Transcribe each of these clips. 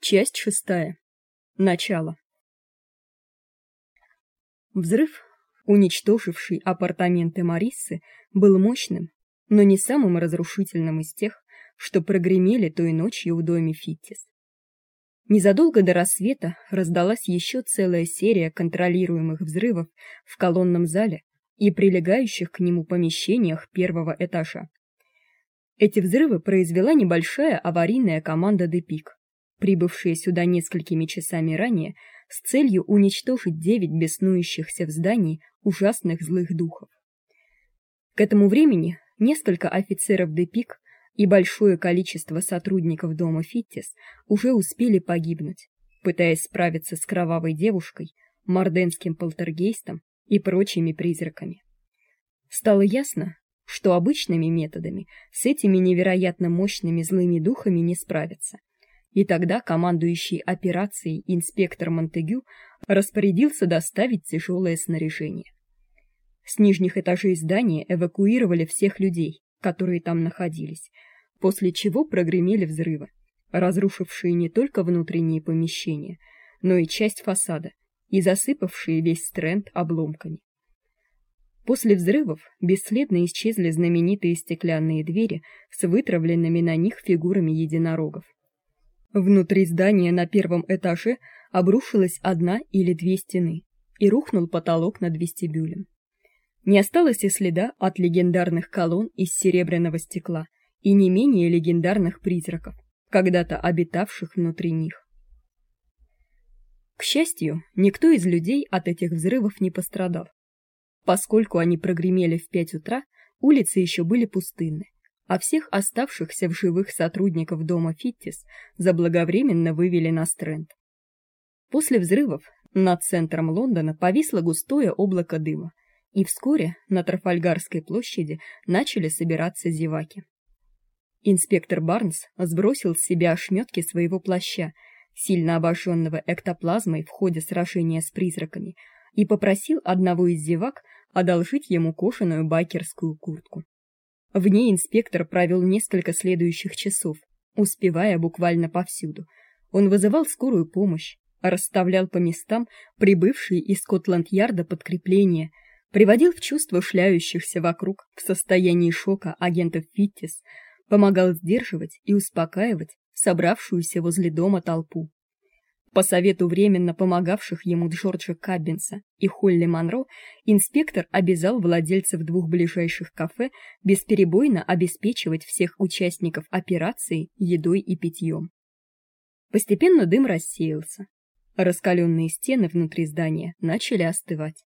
Часть шестая. Начало. Взрыв, уничтоживший апартаменты Марисы, был мощным, но не самым разрушительным из тех, что прогремели той ночью в доме Фиттис. Незадолго до рассвета раздалась еще целая серия контролируемых взрывов в колонном зале и прилегающих к нему помещениях первого этажа. Эти взрывы произвела небольшая аварийная команда Депик прибывшие сюда несколькими часами ранее с целью уничтожить девять беснующихся в здании ужасных злых духов. К этому времени несколько офицеров Депик и большое количество сотрудников дома Фиттис уже успели погибнуть, пытаясь справиться с кровавой девушкой, морденским полтергейстом и прочими призраками. Стало ясно, что обычными методами с этими невероятно мощными злыми духами не справиться. И тогда командующий операцией инспектор Монтегю распорядился доставить тяжелое снаряжение. С нижних этажей здания эвакуировали всех людей, которые там находились, после чего прогремели взрывы, разрушившие не только внутренние помещения, но и часть фасада и засыпавшие весь стренд обломками. После взрывов бесследно исчезли знаменитые стеклянные двери с вытравленными на них фигурами единорогов. Внутри здания на первом этаже обрушилась одна или две стены, и рухнул потолок над вестибюлем. Не осталось и следа от легендарных колонн из серебряного стекла и не менее легендарных призраков, когда-то обитавших внутри них. К счастью, никто из людей от этих взрывов не пострадал. Поскольку они прогремели в пять утра, улицы еще были пустынны, а всех оставшихся в живых сотрудников дома Фиттис заблаговременно вывели на Стрэнд. После взрывов над центром Лондона повисло густое облако дыма, и вскоре на Трафальгарской площади начали собираться зеваки. Инспектор Барнс сбросил с себя ошметки своего плаща, сильно обожженного эктоплазмой в ходе сражения с призраками, и попросил одного из зевак одолжить ему кожаную байкерскую куртку. В ней инспектор провел несколько следующих часов, успевая буквально повсюду. Он вызывал скорую помощь, расставлял по местам прибывшие из Скотланд-Ярда подкрепления, приводил в чувство шляющихся вокруг в состоянии шока агентов Фиттис, помогал сдерживать и успокаивать собравшуюся возле дома толпу. По совету временно помогавших ему Джорджа Каббинса и Холли Монро, инспектор обязал владельцев двух ближайших кафе бесперебойно обеспечивать всех участников операции едой и питьем. Постепенно дым рассеялся. Раскаленные стены внутри здания начали остывать.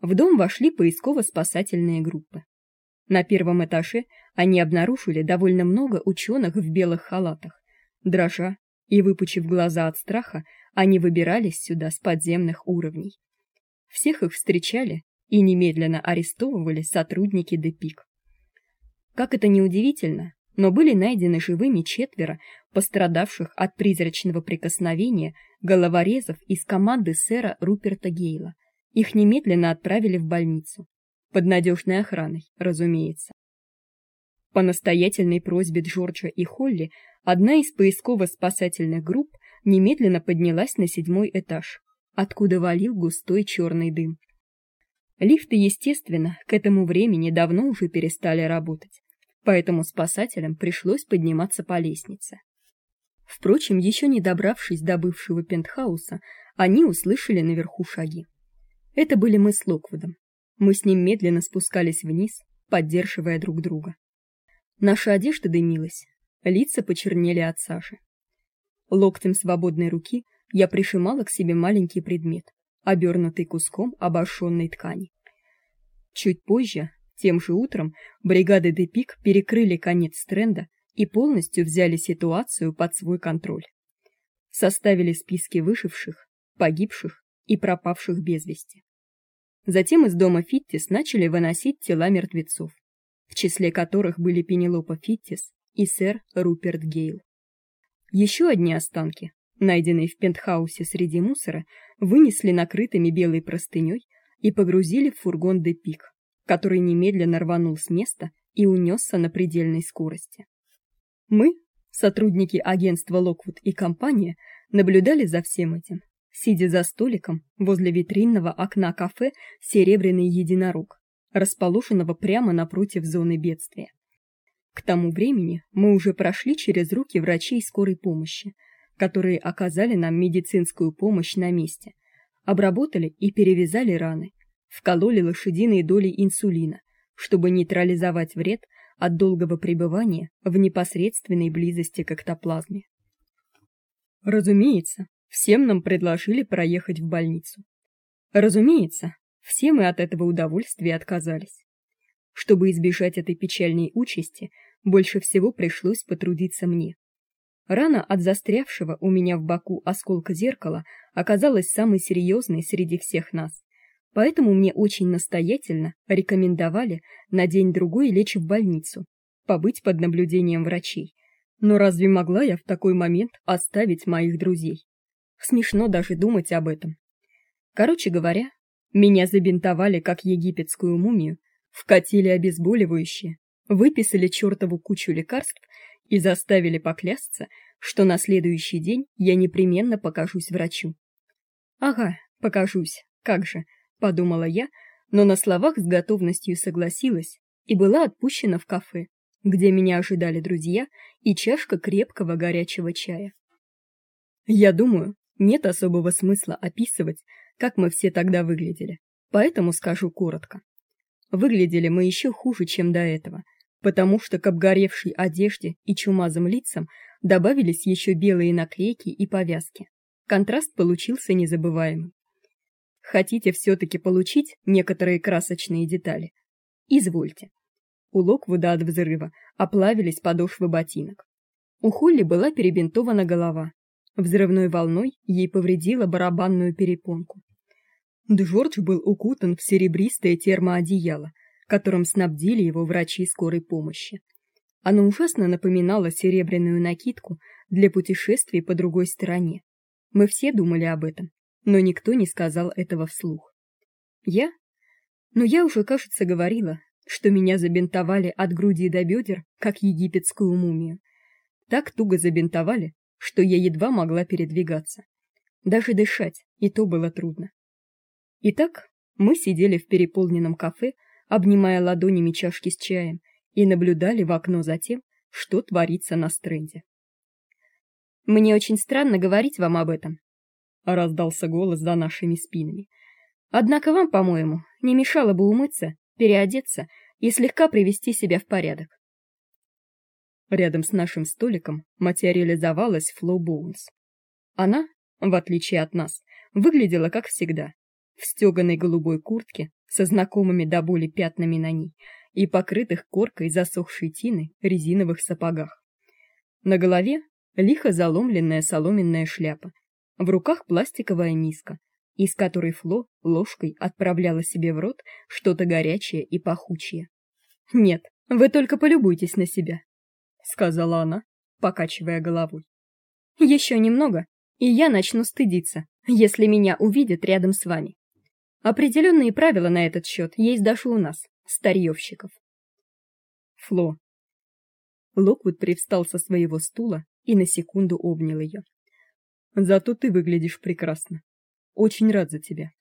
В дом вошли поисково-спасательные группы. На первом этаже они обнаружили довольно много ученых в белых халатах. Дрожа, и выпучив глаза от страха, они выбирались сюда с подземных уровней. Всех их встречали и немедленно арестовывали сотрудники Депик. Как это ни удивительно, но были найдены живыми четверо пострадавших от призрачного прикосновения головорезов из команды сэра Руперта Гейла. Их немедленно отправили в больницу под надежной охраной, разумеется. По настоятельной просьбе Джорджа и Холли одна из поисково-спасательных групп немедленно поднялась на седьмой этаж, откуда валил густой черный дым. Лифты, естественно, к этому времени давно уже перестали работать, поэтому спасателям пришлось подниматься по лестнице. Впрочем, еще не добравшись до бывшего пентхауса, они услышали наверху шаги. Это были мы с Локвудом. Мы с ним медленно спускались вниз, поддерживая друг друга. Наша одежда дымилась, лица почернели от сажи. Локтем свободной руки я прижимала к себе маленький предмет, обернутый куском обошенной ткани. Чуть позже, тем же утром, бригады Депик перекрыли конец стренда и полностью взяли ситуацию под свой контроль. Составили списки выживших, погибших и пропавших без вести. Затем из дома Фиттис начали выносить тела мертвецов в числе которых были Пенелопа Фиттис и сэр Руперт Гейл. Еще одни останки, найденные в пентхаусе среди мусора, вынесли накрытыми белой простыней и погрузили в фургон Депик, который немедленно рванул с места и унесся на предельной скорости. Мы, Сотрудники агентства Локвуд и компания наблюдали за всем этим, сидя за столиком возле витринного окна кафе Серебряный единорог, расположенного прямо напротив зоны бедствия. К тому времени мы уже прошли через руки врачей скорой помощи, которые оказали нам медицинскую помощь на месте, обработали и перевязали раны, вкололи лошадиные доли инсулина, чтобы нейтрализовать вред от долгого пребывания в непосредственной близости к эктоплазме. Разумеется, всем нам предложили проехать в больницу. Разумеется, все мы от этого удовольствия отказались. Чтобы избежать этой печальной участи, больше всего пришлось потрудиться мне. Рана от застрявшего у меня в боку осколка зеркала оказалась самой серьезной среди всех нас. Поэтому мне очень настоятельно рекомендовали на день-другой лечь в больницу, побыть под наблюдением врачей. Но разве могла я в такой момент оставить моих друзей? Смешно даже думать об этом. Короче говоря, меня забинтовали как египетскую мумию, вкатили обезболивающее, выписали чертову кучу лекарств и заставили поклясться, что на следующий день я непременно покажусь врачу. Ага, покажусь. Как же, подумала я, но на словах с готовностью согласилась и была отпущена в кафе, где меня ожидали друзья и чашка крепкого горячего чая. Я думаю, нет особого смысла описывать, как мы все тогда выглядели. Поэтому скажу коротко. Выглядели мы еще хуже, чем до этого потому что к обгоревшей одежде и чумазым лицам добавились еще белые наклейки и повязки. Контраст получился незабываемым. Хотите все таки получить некоторые красочные детали? Извольте. У Локвуда от взрыва оплавились подошвы ботинок. У Холли была перебинтована голова. Взрывной волной ей повредила барабанную перепонку. Джордж был укутан в серебристое термоодеяло, которым снабдили его врачи скорой помощи. Оно ужасно напоминало серебряную накидку для путешествий по другой стороне. Мы все думали об этом, но никто не сказал этого вслух. Я? Но я уже, кажется, говорила, что меня забинтовали от груди до бедер, как египетскую мумию. Так туго забинтовали, что я едва могла передвигаться. Даже дышать и то было трудно. Итак, мы сидели в переполненном кафе обнимая ладонями чашки с чаем, и наблюдали в окно за тем, что творится на стренде. Мне очень странно говорить вам об этом, раздался голос за нашими спинами. Однако вам, по-моему, не мешало бы умыться, переодеться и слегка привести себя в порядок. Рядом с нашим столиком материализовалась Фло Боунс. Она, в отличие от нас, выглядела как всегда, в стеганой голубой куртке со знакомыми до боли пятнами на ней и покрытых коркой засохшей тины резиновых сапогах. На голове лихо заломленная соломенная шляпа, в руках пластиковая миска, из которой Фло ложкой отправляла себе в рот что-то горячее и пахучее. "Нет, вы только полюбуйтесь на себя", сказала она, покачивая головой. «Еще немного, и я начну стыдиться, если меня увидят рядом с вами. Определенные правила на этот счет есть даже у нас, старьевщиков. Фло. Локвуд привстал со своего стула и на секунду обнял ее. Зато ты выглядишь прекрасно. Очень рад за тебя.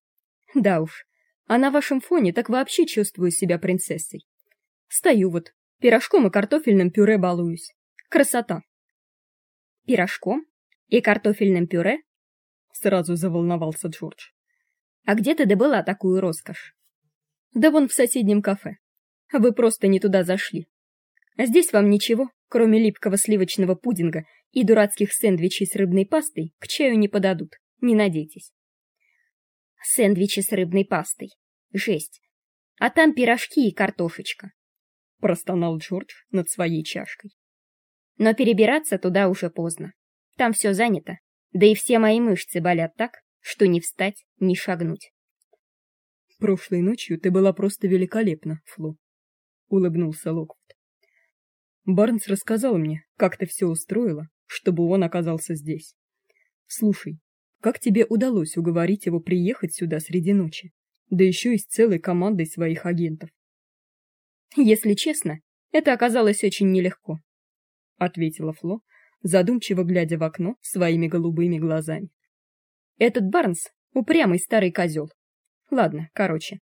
Да уж. А на вашем фоне так вообще чувствую себя принцессой. Стою вот, пирожком и картофельным пюре балуюсь. Красота. Пирожком и картофельным пюре? Сразу заволновался Джордж. А где ты добыла такую роскошь? Да вон в соседнем кафе. Вы просто не туда зашли. А здесь вам ничего, кроме липкого сливочного пудинга и дурацких сэндвичей с рыбной пастой, к чаю не подадут. Не надейтесь. Сэндвичи с рыбной пастой. Жесть. А там пирожки и картошечка. Простонал Джордж над своей чашкой. Но перебираться туда уже поздно. Там все занято. Да и все мои мышцы болят так, что не встать, ни шагнуть. Прошлой ночью ты была просто великолепна, Фло, улыбнулся Локвуд. Барнс рассказал мне, как ты все устроила, чтобы он оказался здесь. Слушай, как тебе удалось уговорить его приехать сюда среди ночи, да еще и с целой командой своих агентов? Если честно, это оказалось очень нелегко, ответила Фло, задумчиво глядя в окно своими голубыми глазами. Этот Барнс упрямый старый козел. Ладно, короче.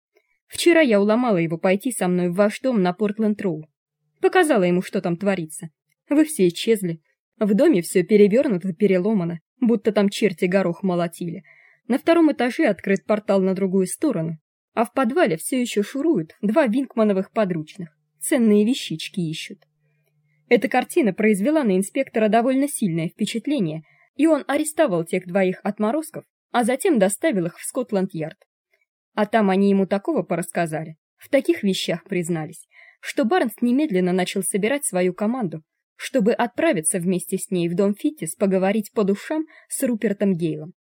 Вчера я уломала его пойти со мной в ваш дом на Портленд-Роу. Показала ему, что там творится. Вы все исчезли. В доме все перевернуто, переломано, будто там черти горох молотили. На втором этаже открыт портал на другую сторону, а в подвале все еще шуруют два Винкмановых подручных. Ценные вещички ищут. Эта картина произвела на инспектора довольно сильное впечатление, и он арестовал тех двоих отморозков, а затем доставил их в Скотланд-Ярд. А там они ему такого порассказали, в таких вещах признались, что Барнс немедленно начал собирать свою команду, чтобы отправиться вместе с ней в дом Фиттис поговорить по душам с Рупертом Гейлом.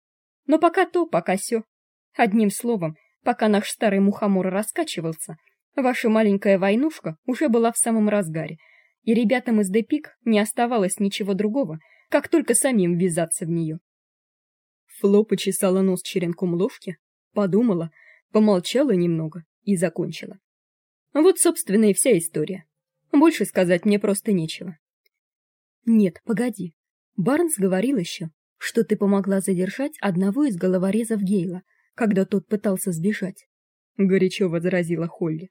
Но пока то, пока сё. Одним словом, пока наш старый мухомор раскачивался, ваша маленькая войнушка уже была в самом разгаре, и ребятам из Депик не оставалось ничего другого, как только самим ввязаться в нее. Фло почесала нос черенком ложки, подумала, помолчала немного и закончила. Вот, собственно, и вся история. Больше сказать мне просто нечего. Нет, погоди. Барнс говорил еще, что ты помогла задержать одного из головорезов Гейла, когда тот пытался сбежать. Горячо возразила Холли.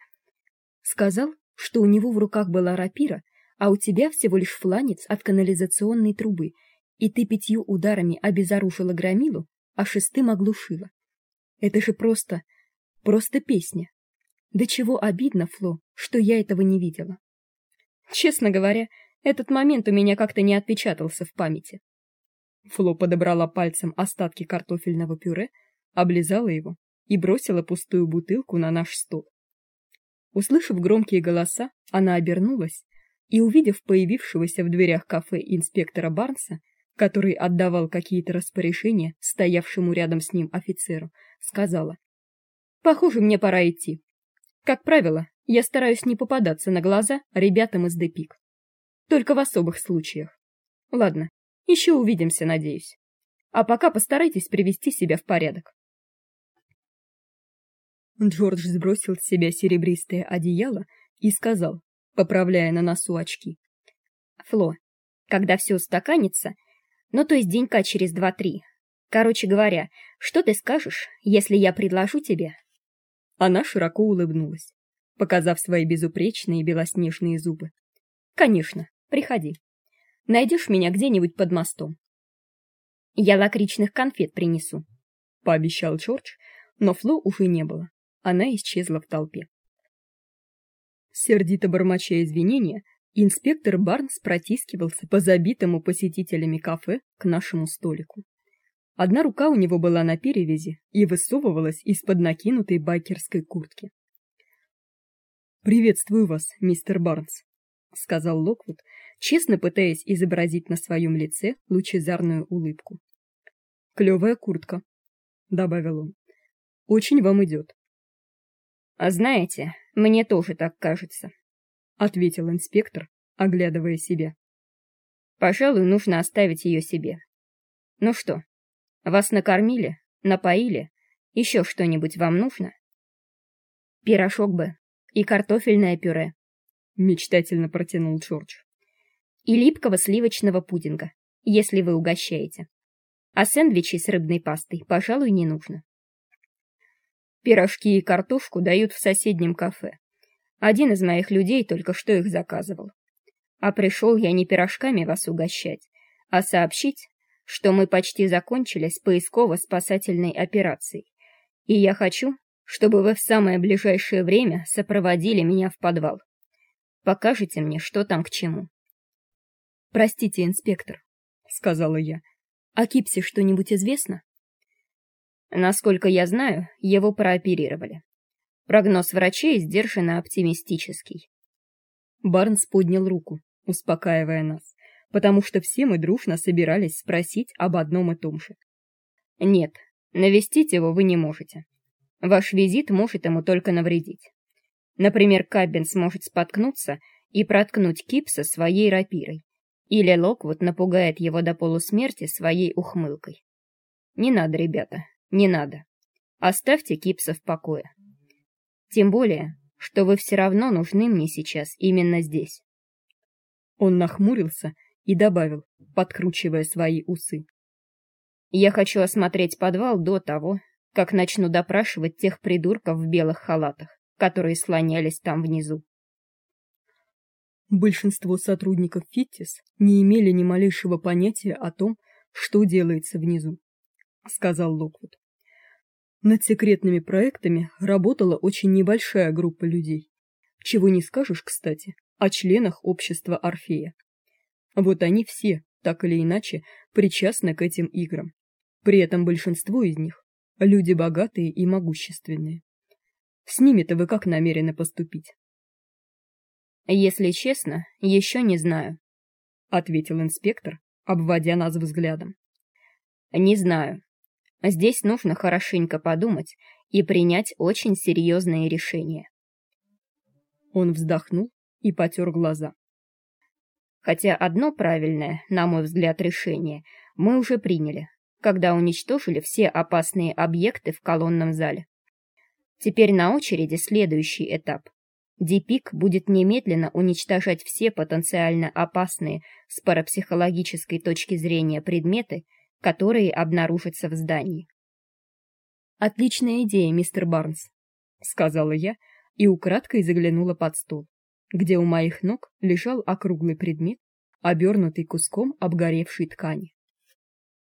Сказал, что у него в руках была рапира, а у тебя всего лишь фланец от канализационной трубы, и ты пятью ударами обезоружила громилу, а шестым оглушила. Это же просто, просто песня. До чего обидно, Фло, что я этого не видела. Честно говоря, этот момент у меня как-то не отпечатался в памяти. Фло подобрала пальцем остатки картофельного пюре, облизала его и бросила пустую бутылку на наш стол. Услышав громкие голоса, она обернулась и, увидев появившегося в дверях кафе инспектора Барнса, который отдавал какие-то распоряжения стоявшему рядом с ним офицеру, сказала: "Похоже, мне пора идти. Как правило, я стараюсь не попадаться на глаза ребятам из Депик. Только в особых случаях. Ладно, еще увидимся, надеюсь. А пока постарайтесь привести себя в порядок". Джордж сбросил с себя серебристое одеяло и сказал: поправляя на носу очки. Фло, когда все устаканится, ну то есть денька через два-три. Короче говоря, что ты скажешь, если я предложу тебе? Она широко улыбнулась, показав свои безупречные белоснежные зубы. Конечно, приходи. Найдешь меня где-нибудь под мостом. Я лакричных конфет принесу, пообещал Джордж, но Фло уже не было. Она исчезла в толпе. Сердито бормоча извинения, инспектор Барнс протискивался по забитому посетителями кафе к нашему столику. Одна рука у него была на перевязи и высовывалась из-под накинутой байкерской куртки. Приветствую вас, мистер Барнс, сказал Локвуд, честно пытаясь изобразить на своем лице лучезарную улыбку. Клевая куртка, добавил он. Очень вам идет. А знаете, мне тоже так кажется, ответил инспектор, оглядывая себя. Пожалуй, нужно оставить ее себе. Ну что? Вас накормили, напоили? Еще что-нибудь вам нужно? Пирожок бы и картофельное пюре, мечтательно протянул Джордж. И липкого сливочного пудинга, если вы угощаете. А сэндвичи с рыбной пастой, пожалуй, не нужно. Пирожки и картошку дают в соседнем кафе. Один из моих людей только что их заказывал. А пришел я не пирожками вас угощать, а сообщить, что мы почти закончили с поисково-спасательной операцией. И я хочу, чтобы вы в самое ближайшее время сопроводили меня в подвал. Покажете мне, что там к чему. Простите, инспектор, сказала я. О Кипсе что-нибудь известно? Насколько я знаю, его прооперировали. Прогноз врачей сдержанно оптимистический. Барнс поднял руку, успокаивая нас, потому что все мы дружно собирались спросить об одном и том же. Нет, навестить его вы не можете. Ваш визит может ему только навредить. Например, Каббин сможет споткнуться и проткнуть Кипса своей рапирой, или Локвуд напугает его до полусмерти своей ухмылкой. Не надо, ребята, не надо. Оставьте Кипса в покое. Тем более, что вы все равно нужны мне сейчас именно здесь. Он нахмурился и добавил, подкручивая свои усы. Я хочу осмотреть подвал до того, как начну допрашивать тех придурков в белых халатах, которые слонялись там внизу. Большинство сотрудников Фиттис не имели ни малейшего понятия о том, что делается внизу, сказал Локвуд. Над секретными проектами работала очень небольшая группа людей. Чего не скажешь, кстати, о членах общества Орфея. Вот они все, так или иначе, причастны к этим играм. При этом большинство из них люди богатые и могущественные. С ними-то вы как намерены поступить? Если честно, еще не знаю, ответил инспектор, обводя нас взглядом. Не знаю. Здесь нужно хорошенько подумать и принять очень серьезные решения. Он вздохнул и потер глаза. Хотя одно правильное, на мой взгляд, решение мы уже приняли, когда уничтожили все опасные объекты в колонном зале. Теперь на очереди следующий этап. Дипик будет немедленно уничтожать все потенциально опасные с парапсихологической точки зрения предметы, которые обнаружатся в здании. Отличная идея, мистер Барнс, сказала я и украдкой заглянула под стол, где у моих ног лежал округлый предмет, обернутый куском обгоревшей ткани.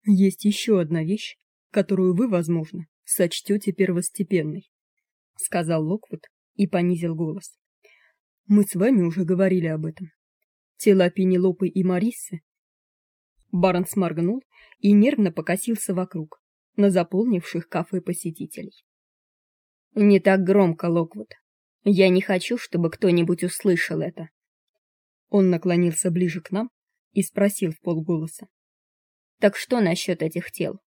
Есть еще одна вещь, которую вы, возможно, сочтете первостепенной, сказал Локвуд и понизил голос. Мы с вами уже говорили об этом. Тела Пенелопы и Мариссы. Барнс моргнул и нервно покосился вокруг, на заполнивших кафе посетителей. Не так громко, Локвуд. Я не хочу, чтобы кто-нибудь услышал это. Он наклонился ближе к нам и спросил в полголоса: "Так что насчет этих тел?"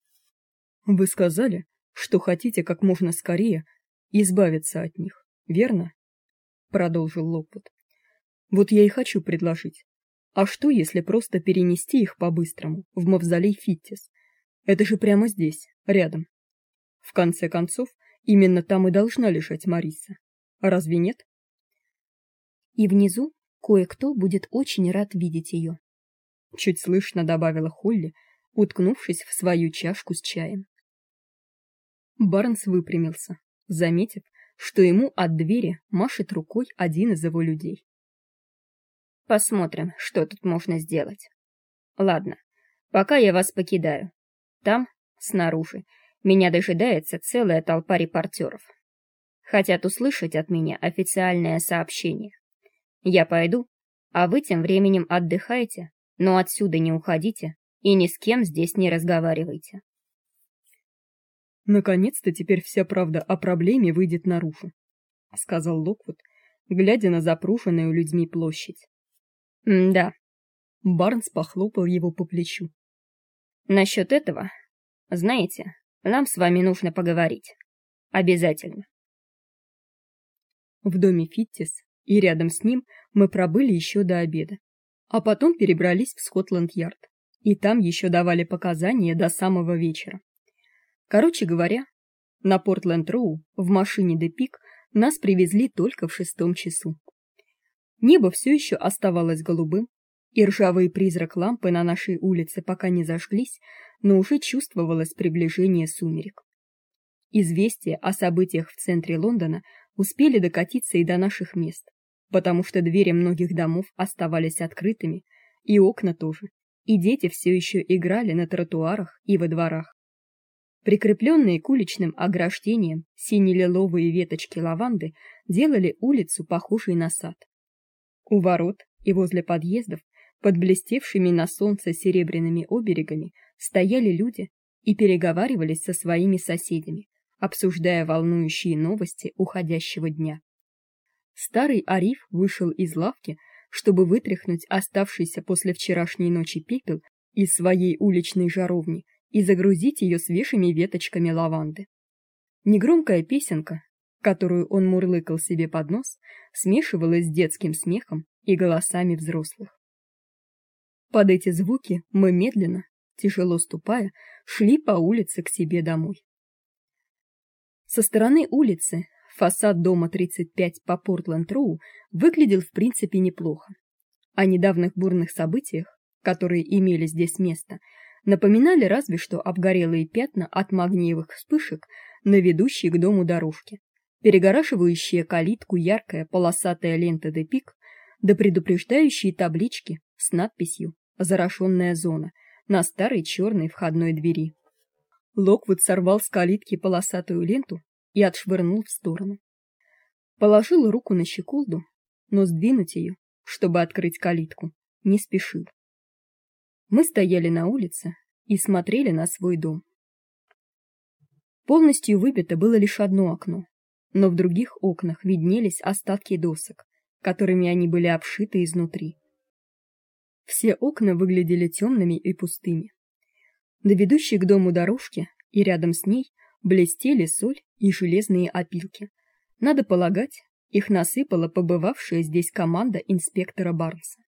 "Вы сказали, что хотите как можно скорее избавиться от них, верно?" продолжил Локвуд. Вот я и хочу предложить. А что, если просто перенести их по-быстрому в мавзолей Фиттис? Это же прямо здесь, рядом. В конце концов, именно там и должна лежать Мариса. Разве нет? И внизу кое-кто будет очень рад видеть ее. Чуть слышно добавила Холли, уткнувшись в свою чашку с чаем. Барнс выпрямился, заметив, что ему от двери машет рукой один из его людей. Посмотрим, что тут можно сделать. Ладно, пока я вас покидаю. Там, снаружи, меня дожидается целая толпа репортеров. Хотят услышать от меня официальное сообщение. Я пойду, а вы тем временем отдыхайте, но отсюда не уходите и ни с кем здесь не разговаривайте. Наконец-то теперь вся правда о проблеме выйдет наружу, сказал Локвуд, глядя на запруженную людьми площадь. Да. Барнс похлопал его по плечу. Насчет этого, знаете, нам с вами нужно поговорить. Обязательно. В доме Фиттис и рядом с ним мы пробыли еще до обеда, а потом перебрались в Скотланд-Ярд, и там еще давали показания до самого вечера. Короче говоря, на Портленд-Роу в машине Депик нас привезли только в шестом часу. Небо все еще оставалось голубым, и ржавый призрак лампы на нашей улице пока не зажглись, но уже чувствовалось приближение сумерек. Известия о событиях в центре Лондона успели докатиться и до наших мест, потому что двери многих домов оставались открытыми, и окна тоже, и дети все еще играли на тротуарах и во дворах. Прикрепленные к уличным ограждениям сине-лиловые веточки лаванды делали улицу похожей на сад. У ворот и возле подъездов под блестевшими на солнце серебряными оберегами стояли люди и переговаривались со своими соседями, обсуждая волнующие новости уходящего дня. Старый Ариф вышел из лавки, чтобы вытряхнуть оставшийся после вчерашней ночи пепел из своей уличной жаровни и загрузить ее свежими веточками лаванды. Негромкая песенка, которую он мурлыкал себе под нос, смешивалась с детским смехом и голосами взрослых. Под эти звуки мы медленно, тяжело ступая, шли по улице к себе домой. Со стороны улицы фасад дома 35 по Портленд-Роу выглядел в принципе неплохо. О недавних бурных событиях которые имели здесь место, напоминали разве что обгорелые пятна от магниевых вспышек на ведущей к дому дорожке, перегораживающие калитку яркая полосатая лента де да предупреждающие таблички с надписью «Зараженная зона» на старой черной входной двери. Локвуд сорвал с калитки полосатую ленту и отшвырнул в сторону. Положил руку на щеколду, но сдвинуть ее, чтобы открыть калитку, не спешил. Мы стояли на улице и смотрели на свой дом. Полностью выбито было лишь одно окно, но в других окнах виднелись остатки досок, которыми они были обшиты изнутри. Все окна выглядели темными и пустыми. На ведущей к дому дорожке и рядом с ней блестели соль и железные опилки. Надо полагать, их насыпала побывавшая здесь команда инспектора Барнса.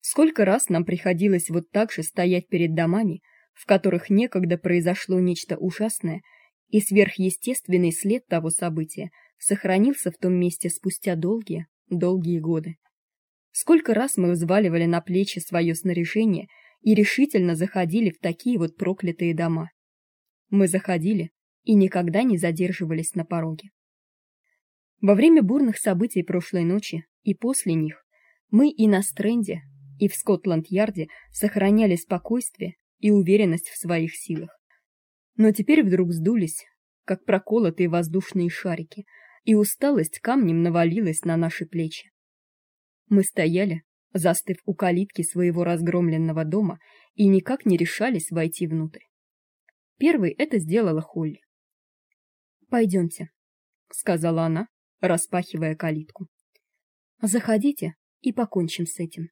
Сколько раз нам приходилось вот так же стоять перед домами, в которых некогда произошло нечто ужасное, и сверхъестественный след того события сохранился в том месте спустя долгие, долгие годы. Сколько раз мы взваливали на плечи свое снаряжение и решительно заходили в такие вот проклятые дома. Мы заходили и никогда не задерживались на пороге. Во время бурных событий прошлой ночи и после них мы и на Стрэнде, и в Скотланд-Ярде сохраняли спокойствие и уверенность в своих силах. Но теперь вдруг сдулись, как проколотые воздушные шарики, и усталость камнем навалилась на наши плечи. Мы стояли, застыв у калитки своего разгромленного дома и никак не решались войти внутрь. Первый это сделала Холли. Пойдемте, сказала она, распахивая калитку. Заходите и покончим с этим.